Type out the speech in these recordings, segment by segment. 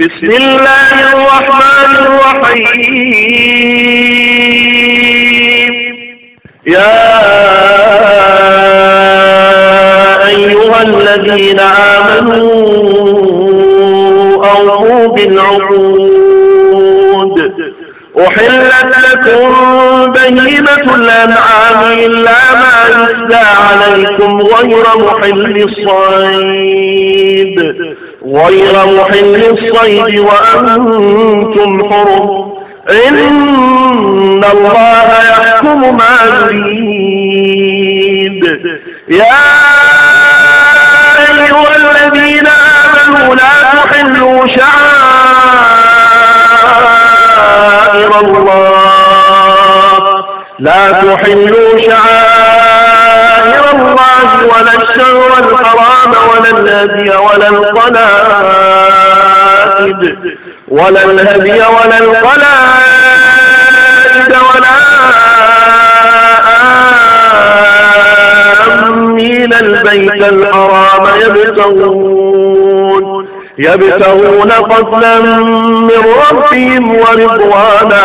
بسم الله الرحمن الرحيم. يا أيها الذين آمنوا أوفوا بالعقود. أحلت لكم بهيمة الأنعام إلا ما يتلى عليكم غير محل الصيد. غير محل الصيد وأنتم حرم. إن الله يحكم ما يريد. يا أيها الذين آمنوا لا تحلوا شعائر الله. لا تحلوا شعائر الله ولا الشهر الحرام ولا الهدي ولا القلائد. ولا الهدي ولا القلائد ولا آمين. البيت الحرام يبتغون يبتغون فضلا من ربهم ورضوانا.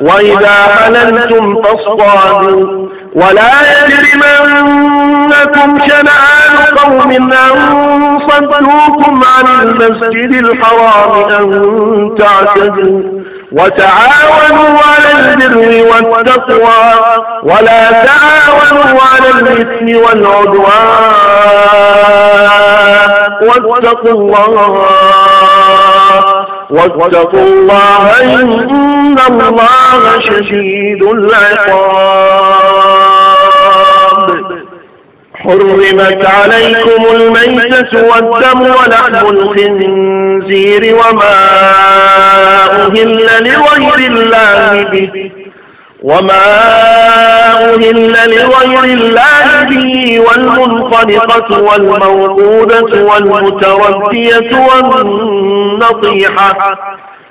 وإذا حللتم فاصطادوا. ولا يجرمنكم شنآن قوم أن صدوكم عن المسجد الحرام أن تعتدوا. وتعاونوا على البر والتقوى ولا تعاونوا على الإثم والعدوان. واتقوا الله واتقوا الله إن الله شديد العقاب. حرمت عليكم الميتة والدم ولحم الخنزير وما أهل لغير الله به وما أهل لغير الله به والمنخنقة والموقودة والمتردية والنطيحة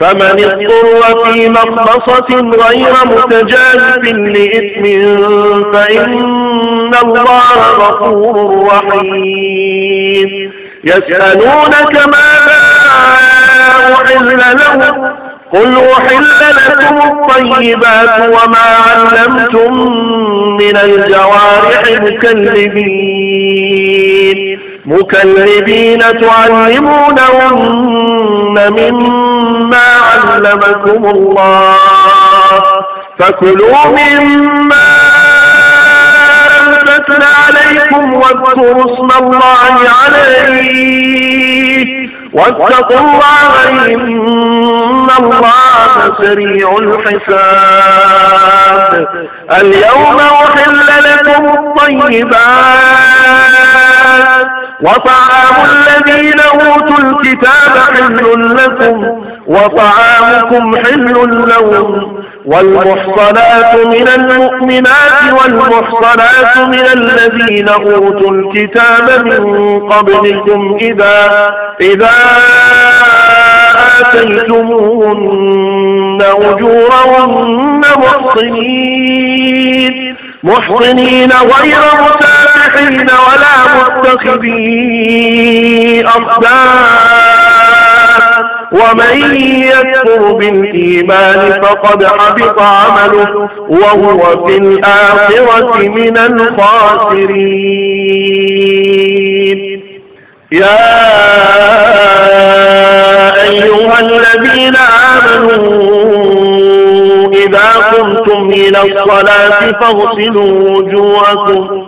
فمن اضطر في مخمصة غير متجانف لإثم فإن الله غفور رحيم. يسألونك ماذا أحل لهم؟ قل أحل لكم الطيبات وما علمتم من الجوارح مكلبين مكلبين تعلمونهن مما علمكم الله. فكلوا مما أنفتنا عليكم واذكروا اسم الله عليه. واتقوا الله إن الله سريع الحساب. اليوم أحل لكم الطيبات. وطعام الذين أوتوا الكتاب حل لكم وطعامكم حل لهم والمحصنات من المؤمنات والمحصنات من الذين أوتوا الكتاب من قبلكم إذا, إذا آتيتموهن أجورهن محصنين محصنين غير مسافحين ولا متخذي أخدان ومن يكفر بالإيمان فقد حبط عمله وهو في الآخرة من الخاسرين يا أيها الذين آمنوا إذا قمتم إلى الصلاة فاغسلوا وجوهكم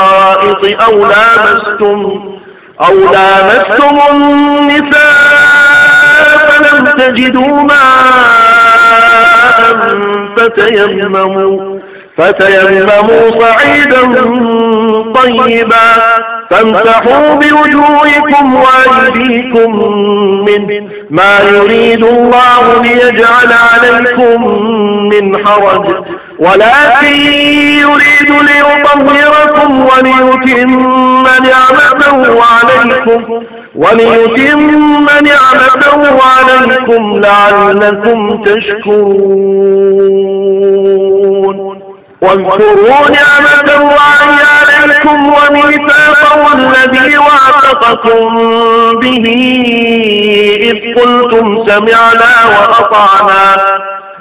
الغرائط أو لامستم أو لامستم النساء فلم تجدوا ماء فتيمموا فتيمموا صعيدا طيبا فامسحوا بوجوهكم وأيديكم من ما يريد الله ليجعل عليكم من حرج ولكن يريد ليطهركم وليتم نعمته عليكم وليتم نعمته عليكم لعلكم تشكرون. واذكروا نعمة الله عليكم وميثاقه الذي واثقكم به إذ قلتم سمعنا وأطعنا.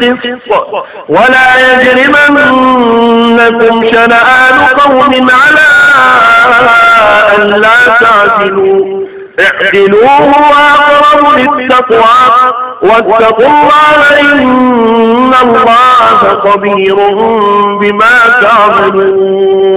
بالقسط ولا يجرمنكم شنآن قوم على ألا تعدلوا. اعدلوا هو للتقوى. واتقوا الله إن الله خبير بما تعملون.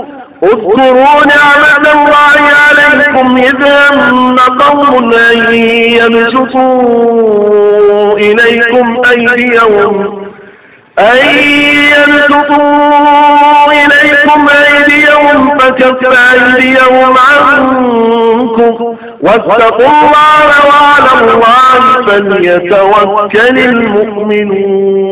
اذكروا نعمة الله عليكم إذ هم قوم أن يبسطوا إليكم أيديهم. أن يبسطوا إليكم أيديهم فكف أيديهم عنكم. واتقوا الله وعلى الله فليتوكل المؤمنون.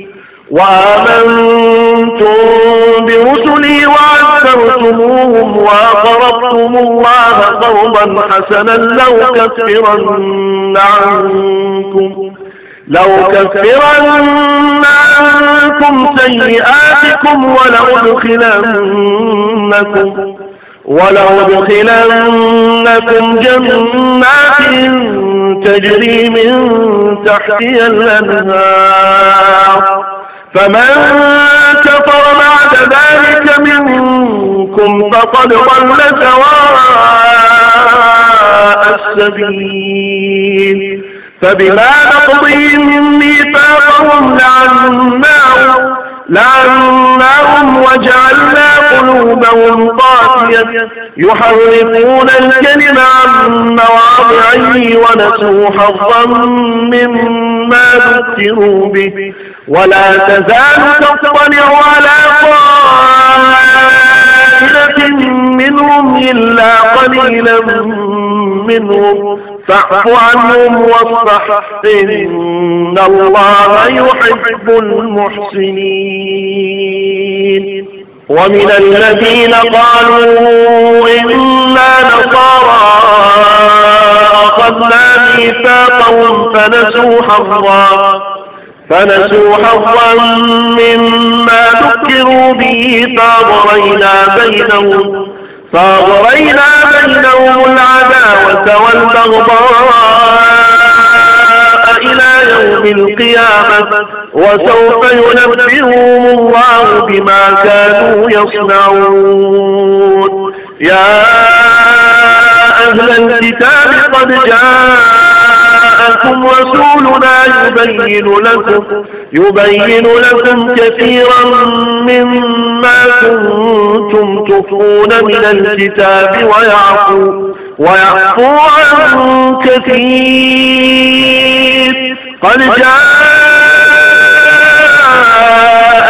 وآمنتم برسلي وعزرتموهم وأقرضتم الله قرضا حسنا لو كفرن عنكم لو كفرن عنكم سيئاتكم ولأدخلنكم ولأدخلنكم جنات تجري من تحتها الأنهار فمن كفر بعد ذلك منكم فقد ضل سواء السبيل فبما نقضيهم ميثاقهم لعناهم لعناهم وجعلنا قلوبهم قاسية يحرفون الكلم عن مواضعه ونسوا حظا مما ذكروا به ولا تزال تطلع على طائفة منهم إلا قليلا منهم. فاعف عنهم واصفح إن الله يحب المحسنين. ومن الذين قالوا إنا نصارى أخذنا ميثاقهم فنسوا حظا. فنسوا حظا مما ذكروا به فأغرينا بينهم فأغرينا بينهم العداوة والبغضاء إلى يوم القيامة وسوف ينبئهم الله بما كانوا يصنعون. يا أهل الكتاب قد جاءكم رسولنا يبين لكم يبين لكم كثيرا مما كنتم تخفون من الكتاب ويعفو ويعفو عن كثير. قد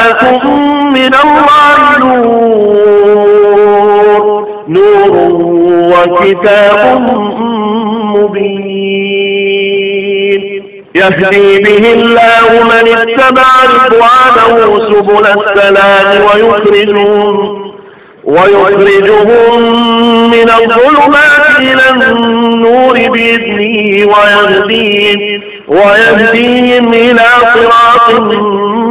جاءكم من الله نور نور وكتاب مبين. يهدي به الله من اتبع رضوانه سبل السلام ويخرجهم ويخرجهم من الظلمات إلى النور بإذنه ويهديهم, ويهديهم إلى صراط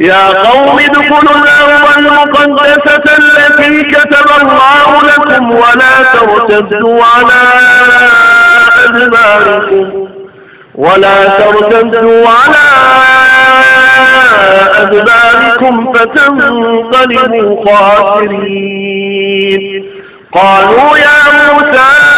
يا قوم ادخلوا الأرض المقدسة التي كتب الله لكم ولا ترتدوا على أدباركم. ولا ترتدوا على أدباركم فتنقلبوا خاسرين. قالوا يا موسى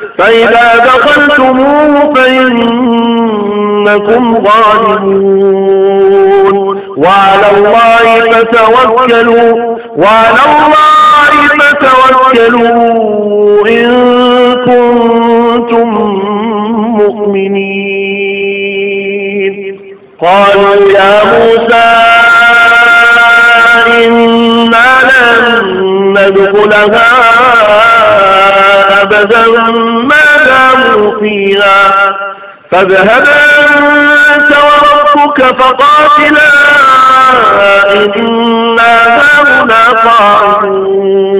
فإذا دخلتموه فإنكم غالبون وعلى الله فتوكلوا وعلى الله فتوكلوا إن كنتم مؤمنين. قالوا يا موسى إنا لن ندخلها أبدا ما داموا فيها. فاذهب أنت وربك فقاتلا. إنا هاهنا قاعدون.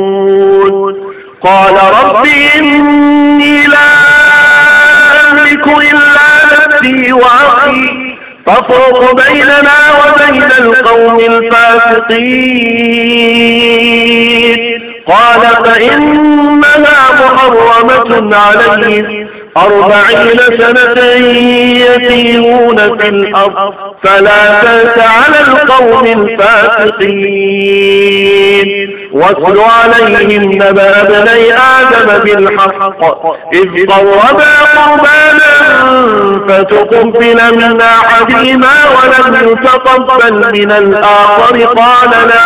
قال رب إني لا أملك إلا نفسي وأخي فافرق بيننا وبين القوم الفاسقين. قال فإنها محرمة عليهم أربعين سنة يتيهون في الأرض فلا تأس على القوم الفاسقين. واتل عليهم نبأ ابني آدم بالحق. إذ قربا قربانا فتقبل من أحدهما ولم يتقبل من الآخر. قال لا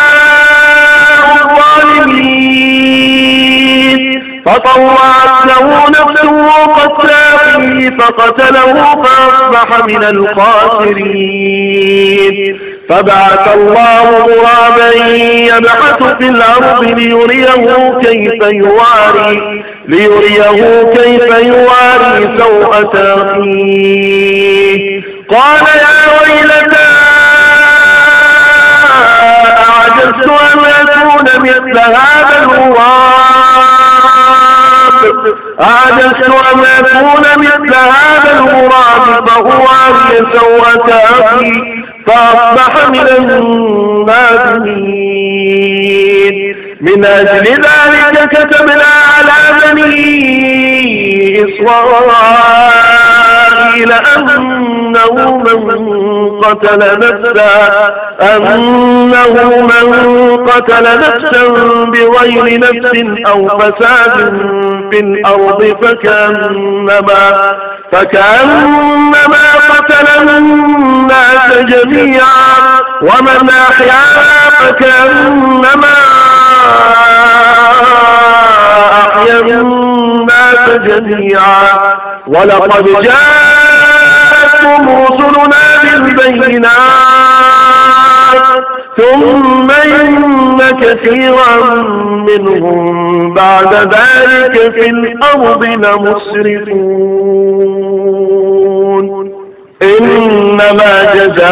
فطوعت له نفسه قتل أخيه فقتله فأصبح من الخاسرين. فبعث الله غرابا يبحث في الأرض ليريه كيف يواري ليريه كيف يواري سوءة أخيه قال يا ويلتى أعجزت أن أكون مثل هذا الغراب؟ أعجزت أن مثل هذا الغراب فأواري سوءة أخي فأصبح من النادمين من أجل ذلك كتبنا على بني إسرائيل أنه من قتل نفسا أنه من قتل نفسا بغير نفس أو فساد في الأرض فكأنما فكأنما قتل الناس جميعا ومن أحياها فكأنما أحيا الناس جميعا. ولقد جاءتهم رسلنا بالبينات ثم إن كثيرا منهم بعد ذلك في الأرض لمسرفون. إنما جزاء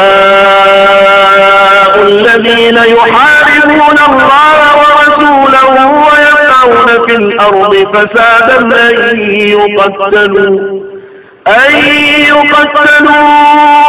الذين يحاربون الله ورسوله ويسعون في الأرض فسادا أن يقتلوا أن يقتلوا.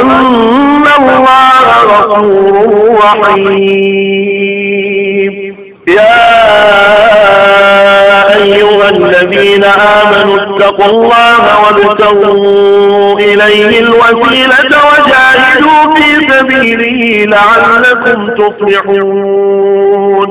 أن الله غفور رحيم. يا أيها الذين آمنوا اتقوا الله وابتغوا إليه الوسيلة وجاهدوا في سبيله لعلكم تفلحون.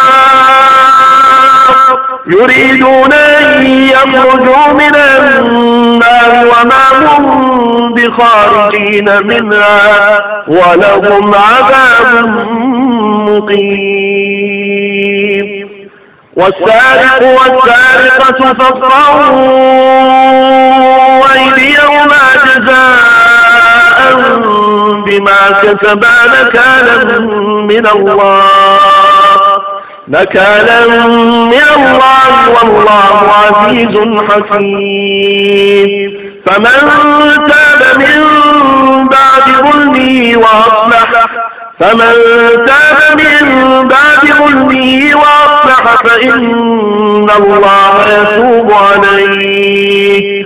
يريدون أن يخرجوا من النار وما هم بخارجين منها ولهم عذاب مقيم. والسارق والسارقة فاقطعوا أيديهما جزاء بما كسبا نكالا من الله. نكالا من الله والله عزيز حكيم. فمن تاب من بعد ظلمه وأصلح فمن تاب من بعد ظلمه وأصلح فإن الله يتوب عليه.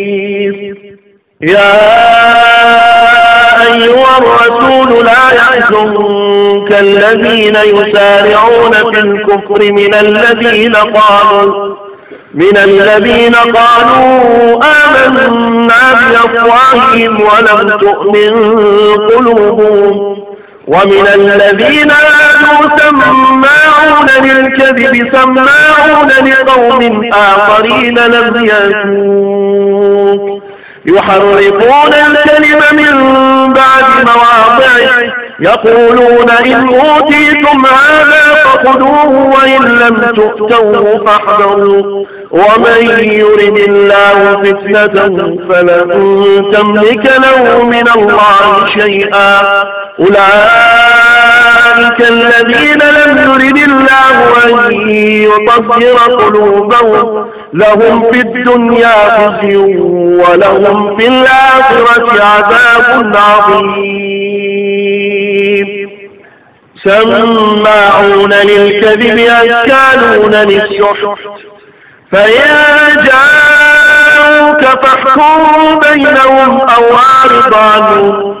يا أيها الرسول لا يحزنك الذين يسارعون في الكفر من الذين قالوا من الذين قالوا آمنا بأفواههم ولم تؤمن قلوبهم ومن الذين آتوا سماعون للكذب سماعون لقوم آخرين لم يأتوك يحرفون الكلم من بعد مواضعه. يقولون إن أوتيتم هذا فخذوه وإن لم تؤتوه فاحذروا. ومن يرد الله فتنته فلن تملك له من الله شيئا. أولئك الذين لم يرد الله أن يطهر قلوبهم. لهم في الدنيا خزي ولهم في الآخرة عذاب عظيم. سماعون للكذب أكالون للسحت. فإن جاءوك فاحكم بينهم أو أعرض عنهم.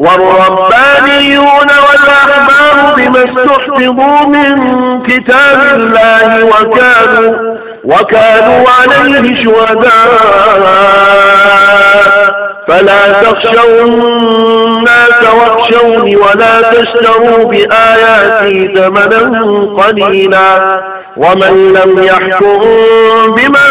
والربانيون والأحبار بما استحفظوا من كتاب الله وكانوا وكانوا عليه شهداء. فلا تخشوا الناس واخشوني ولا تشتروا بآياتي ثمنا قليلا. ومن لم يحكم بما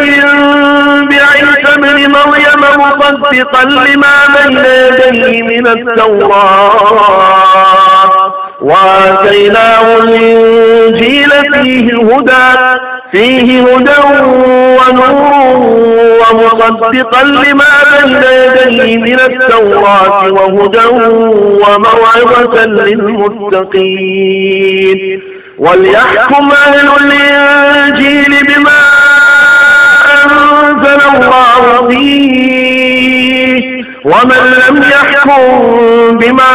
مريم لما بين يديه من التوراة وآتيناه الإنجيل فيه هدى فيه هدى ونور ومصدقا لما بين يديه من التوراة وهدى وموعظة للمتقين وليحكم أهل الإنجيل بما أنزل الله فيه ومن لم يحكم بما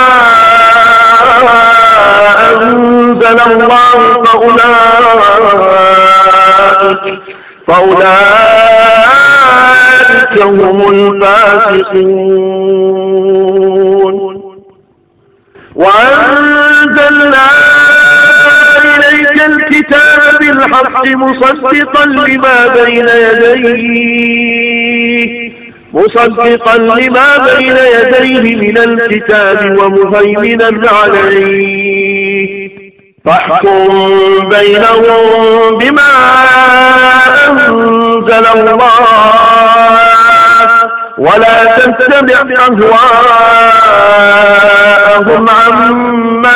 أنزل الله فأولئك فأولئك هم الفاسقون. وأنزلنا الكتاب بالحق مصدقا لما بين يديه مصدقا لما بين يديه من الكتاب ومهيمنا عليه. فاحكم بينهم بما أنزل الله ولا تتبع أهواءهم عما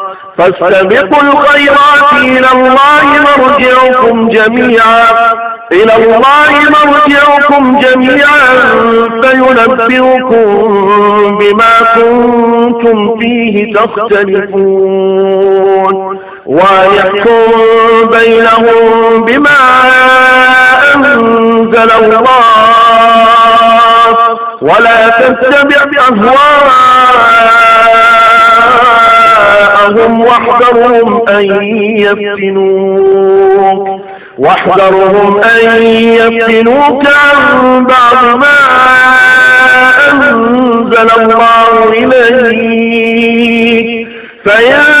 فاستبقوا الخيرات إلى الله مرجعكم جميعا. إلى الله مرجعكم جميعا. فينبئكم بما كنتم فيه تختلفون. ويحكم بينهم بما أنزل الله. ولا تتبع أهواءهم. واحذرهم أن يفتنوك. واحذرهم أن يفتنوك عن بعض ما أنزل الله إليك. فاعلم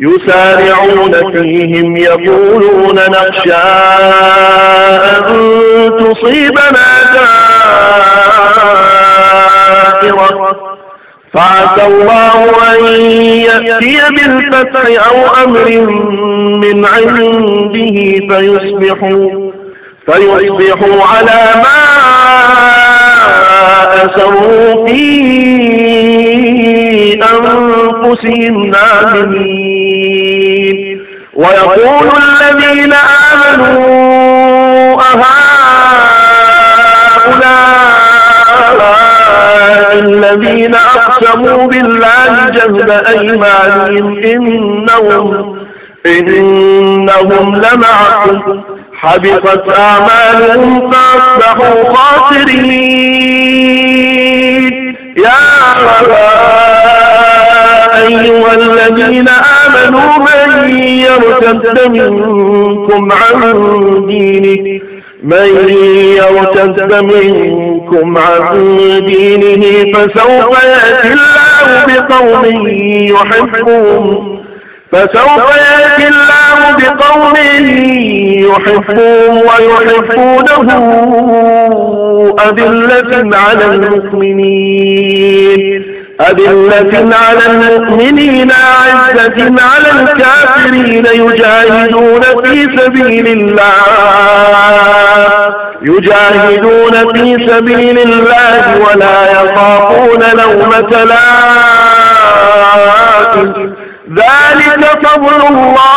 يسارعون فيهم يقولون نخشى أن تصيبنا دائرة. فعسى الله أن يأتي بالفتح أو أمر من عنده فيصبحوا فيصبحوا على ما أسروا في أنفسهم. نادمين ويقول الذين آمنوا أهؤلاء الذين أقسموا بالله جهد أيمانهم إنهم, إنهم لمعكم. حبطت أعمالهم فأصبحوا خاسرين. يا أيها الذين آمنوا من يرتد منكم عن دينه من يرتد منكم عن دينه فسوف يأتي الله بقوم يحبهم فسوف يأتي الله بقوم يحبهم ويحبونه أذلة على المؤمنين. أذلة على المؤمنين عزة على الكافرين يجاهدون في سبيل الله. يجاهدون في سبيل الله ولا يخافون لومة لائم. ذلك فضل الله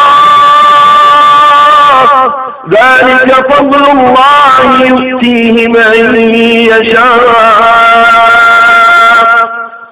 ذلك فضل الله يؤتيه من يشاء.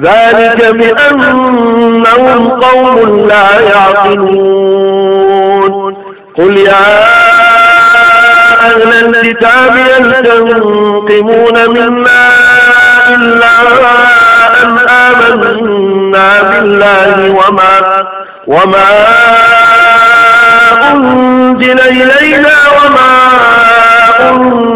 ذلك بأنهم قوم لا يعقلون. قل يا أهل الكتاب هل تنقمون منا إلا أن آمنا بالله وما وما أنزل إلينا وما أنزل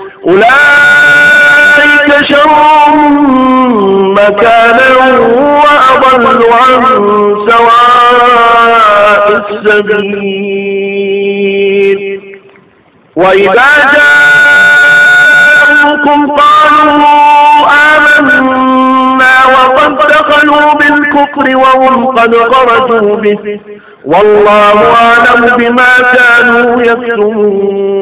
أولئك شر مكانا وأضل عن سواء السبيل. وإذا جاءوكم قالوا آمنا وقد دخلوا بالكفر وهم قد خرجوا به. والله أعلم بما كانوا يكتمون.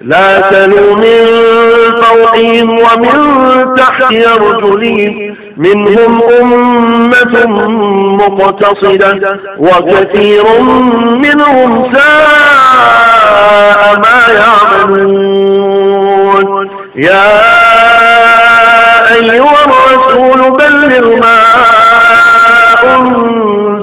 لا تلوا من فوقهم ومن تحت أرجلهم منهم أمة مقتصدة وكثير منهم ساء ما يعملون. يا أيها الرسول بلغ ما أنزل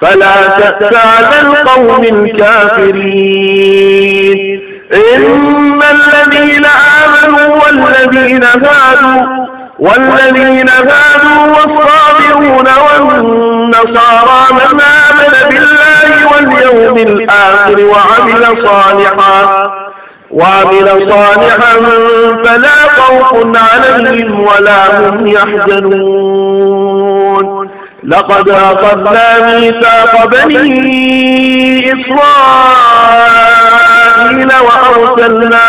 فلا تأس على القوم الكافرين. إن الذين آمنوا والذين هادوا والذين هادوا والصابرون والنصارى من آمن بالله واليوم الآخر وعمل صالحا وعمل صالحا فلا خوف عليهم ولا هم يحزنون. لقد أخذنا ميثاق بني إسرائيل وأرسلنا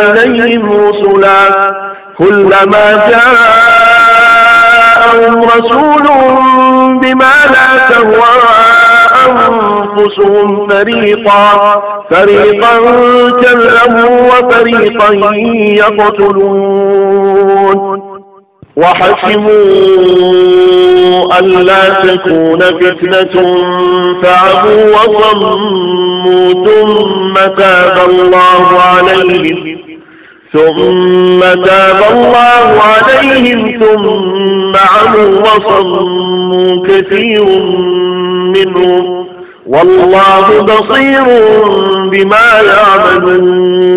إليهم رسلا. كلما جاءهم رسول بما لا تهوى أنفسهم فريقا. فريقا كذبوا وفريقا يقتلون. وحسبوا ألا تكون فتنة فعبوا وصموا ثم تاب الله عليهم. ثم تاب الله عليهم ثم عموا وصموا كثير منهم. والله بصير بما يعملون.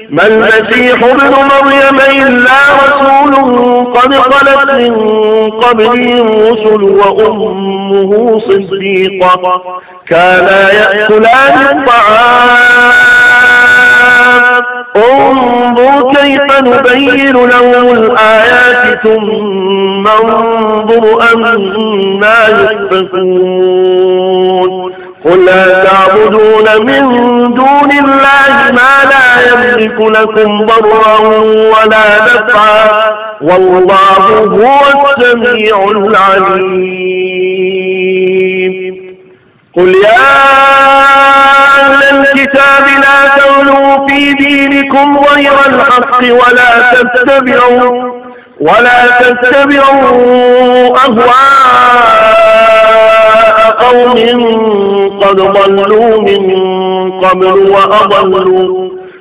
ما المسيح ابن مريم إلا رسول قد خلت من قبله الرسل وأمه صديقة. كانا يأكلان الطعام. انظر كيف نبين لهم الآيات ثم انظر أنا يؤفكون. قل لا تعبدون من دون الله ما لا يملك لكم ضرا ولا نفعا والله هو السميع العليم. قل يا أهل الكتاب لا تغلوا في دينكم غير الحق ولا تتبعوا ولا تتبعوا أهواء قوم قد ضلوا من قبل وأضلوا.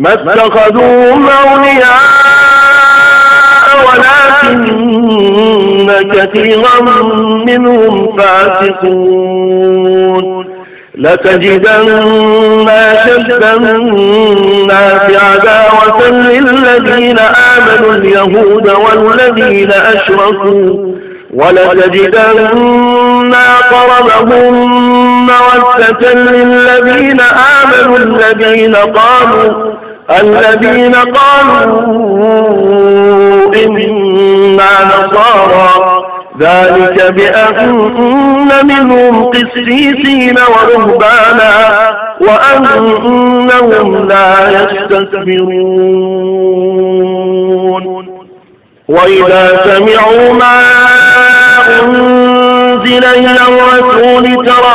ما اتخذوهم أولياء ولكن كثيرا منهم فاسقون. لتجدن أشد الناس عداوة للذين آمنوا اليهود والذين أشركوا. ولتجدن أقربهم مودة للذين آمنوا الذين قالوا الذين قالوا إنا نصارى. ذلك بأن منهم قسيسين ورهبانا وأنهم لا يستكبرون. وإذا سمعوا ما أنزل إلى الرسول ترى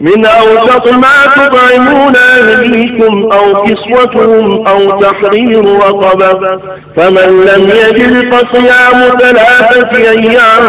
من أوسط ما تطعمون أهليكم أو كسوتهم أو تحرير رقبة فمن لم يجد فصيام ثلاثة أيام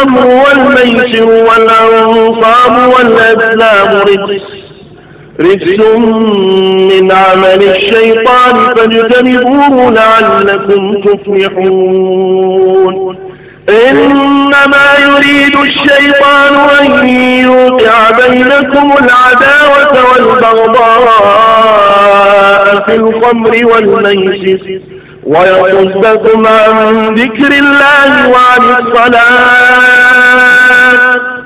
الخمر والميسر والأنصاب والأزلام رجس. رجس من عمل الشيطان فاجتنبوه لعلكم تفلحون. إنما يريد الشيطان أن يوقع بينكم العداوة والبغضاء في الخمر والميسر. ويصدكم عن ذكر الله وعن الصلاة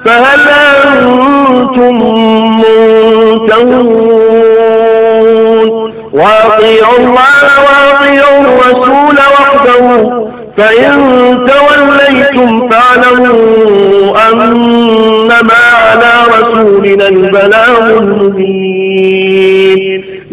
فهل أنتم منتهون؟ وأطيعوا الله وأطيعوا الرسول وحده فإن توليتم فاعلموا أنما على رسولنا البلاغ المبين.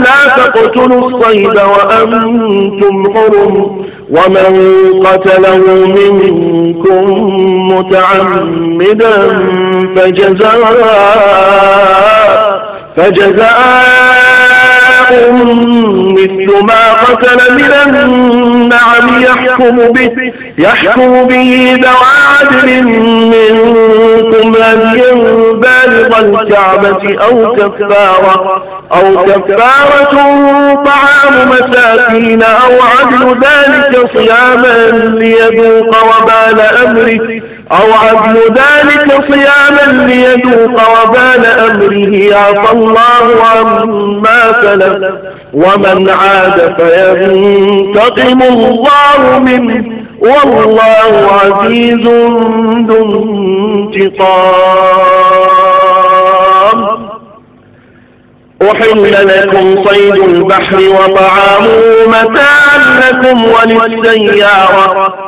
لا تقتلوا الصيد وأنتم حرم. ومن قتله منكم متعمدا فجزاء فجزاء مثل ما قتل من النعم يحكم به يحكم به ذوى عدل منكم هديا بالغ الكعبة أو كفارة أو كفارة طعام مساكين أو عدل ذلك صياما ليذوق وبال أمره. أو عدل ذلك صياما ليذوق وبال أمره عفى الله عما سلف ومن عاد فينتقم الله منه والله عزيز ذو انتقام. أحل لكم صيد البحر وطعامه متاعا لكم وللسيارة.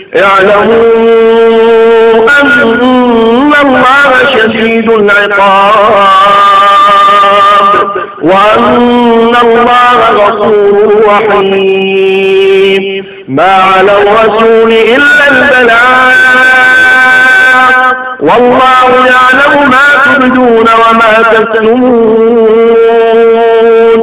اعلموا أن الله شديد العقاب وأن الله غفور رحيم. ما على الرسول إلا البلاء. والله يعلم ما تبدون وما تكتمون.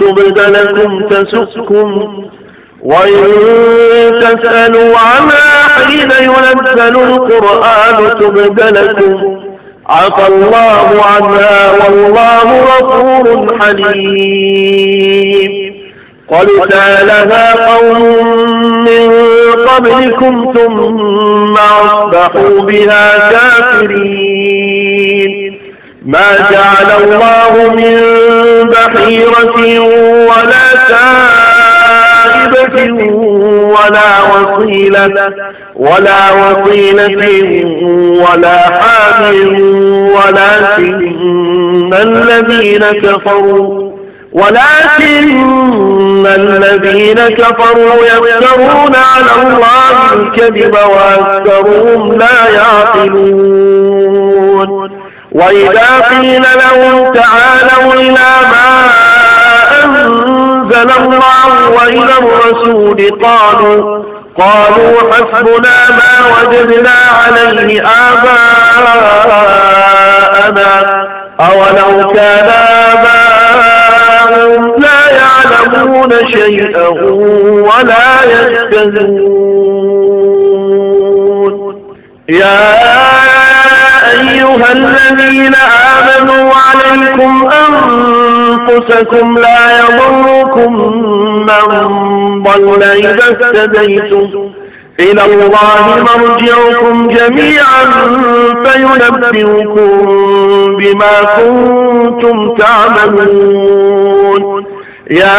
تبد لكم تسكم وإن تسألوا عنها حين ينزل القرآن تبد لكم. عفى الله عنها والله غفور حليم. قد سألها قوم من قبلكم ثم أصبحوا بها كافرين. ما جعل الله من بحيرة ولا سائبة ولا وصيلة ولا وصيلة ولا حامل ولكن الذين كفروا ولكن الذين كفروا يفترون على الله الكذب وأكثرهم لا يعقلون وإذا قيل لهم تعالوا إلى ما أنزل الله وإلى الرسول قالوا قالوا حسبنا ما وجدنا عليه آباءنا أولو كان آباءهم لا يعلمون شيئا ولا يهتدون. يا أيها الذين آمنوا عليكم أنفسكم لا يضركم من ضل إذا اهتديتم. إلى الله مرجعكم جميعا فينبئكم بما كنتم تعملون. يا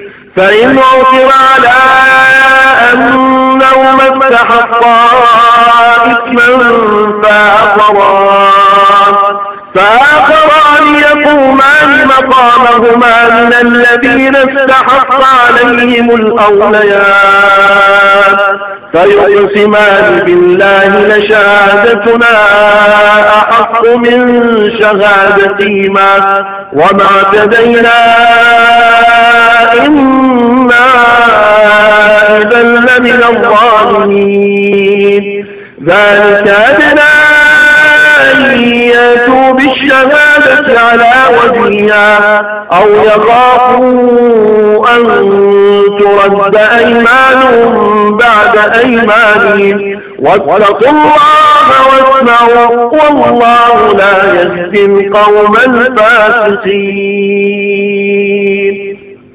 فإن عثر على أنهما استحقا إثما فآخران فآخران يقومان مقامهما من الذين استحق عليهم الأوليان فيقسمان بالله لشهادتنا أحق من شهادتهما وما اعتدينا إنا إذا لمن الظالمين ذلك أدنى أن ياتوا بالشهادة على وجهها أو يخافوا أن ترد أيمانهم بعد أيمانهم واتقوا الله واسمعوا والله لا يهدي القوم الفاسقين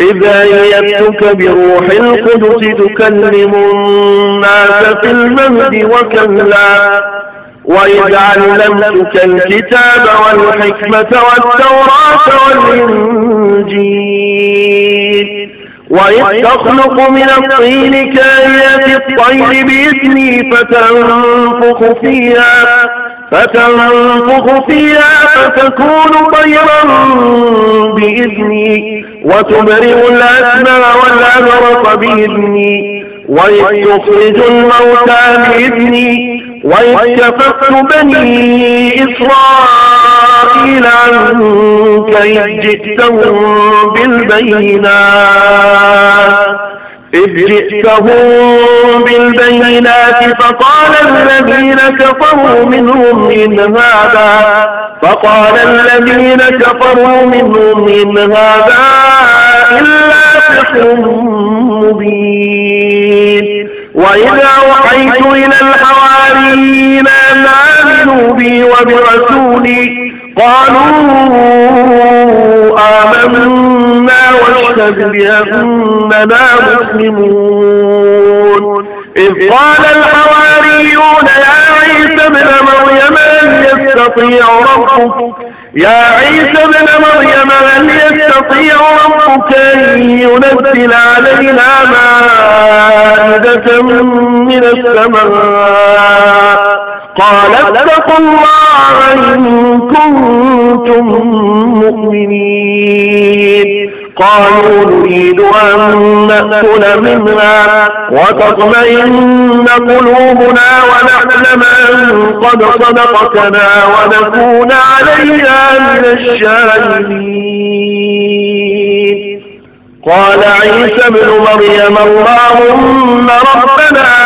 إذ أيدتك بروح القدس تكلم الناس في المهد وكلا وإذ علمتك الكتاب والحكمة والتوراة والإنجيل وإذ تخلق من الطين كآيات الطير بإذني فتنفخ فيها. فتنفخ فيها فتكون طيرا بإذني وتبرئ الأسمى والأبرص بإذني وإذ تخرج الموتى بإذني وإذ كففت بني إسرائيل عنك إذ جئتهم بالبينات. إذ جئتهم بالبينات فقال الذين كفروا منهم إن هذا فقال الذين كفروا منهم إن هذا إلا سحر مبين. وإذا وحيت إلى الحواريين أن آمنوا بي وبرسولي. قالوا آمنا واشهد بأننا مسلمون. إذ قال الحواريون يا عيسى ابن مريم هل يستطيع ربك؟ يا عيسى ابن مريم هل يستطيع ربك أن ينزل علينا مائدة من السماء؟ قال اتقوا الله إن كنتم مؤمنين. قالوا نريد أن نأكل منها وتطمئن قلوبنا ونعلم أن قد صدقتنا ونكون عليها من الشاهدين. قال عيسى ابن مريم اللهم ربنا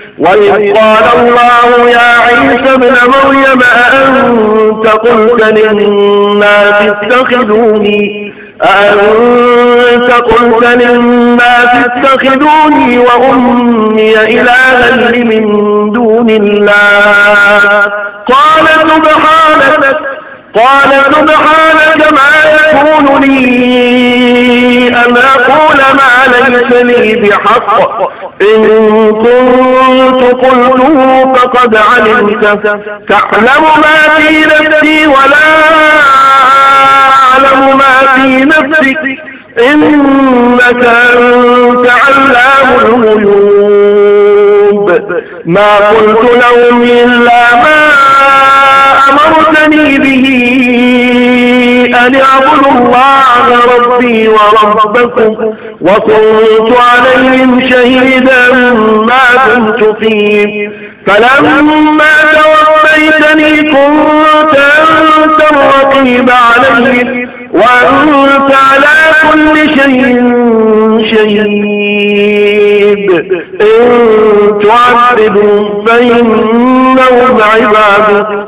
وإذ قال الله يا عيسى ابن مريم أأنت قلت للناس اتخذوني أأنت قلت للناس اتخذوني وأمي إلهين من دون الله قال سبحانك قال سبحانك ما يكون لي أن أقول ما ليس لي بحق. إن كنت قلته فقد علمت. تعلم ما في نفسي ولا أعلم ما في نفسك. إنك أنت علام الغيوب. ما قلت لهم إلا ما أمرتني به أن اعبدوا الله ربي وربكم وكنت عليهم شهيدا ما كنت فيهم فلما توفيتني كنت أنت الرقيب عليهم وأنت على كل شيء شهيد. إن تعذبهم فإنهم عبادك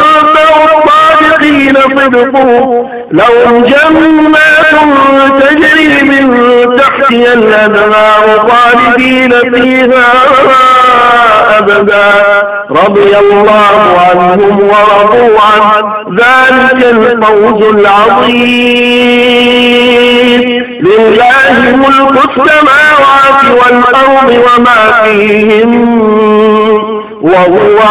الصادقين صدقهم لهم جنات تجري من تحتها الأنهار خالدين فيها أبدا. رضي الله عنهم ورضوا عن ذلك الفوز العظيم. لله ملك السماوات والأرض وما فيهم وهو